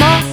も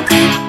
look.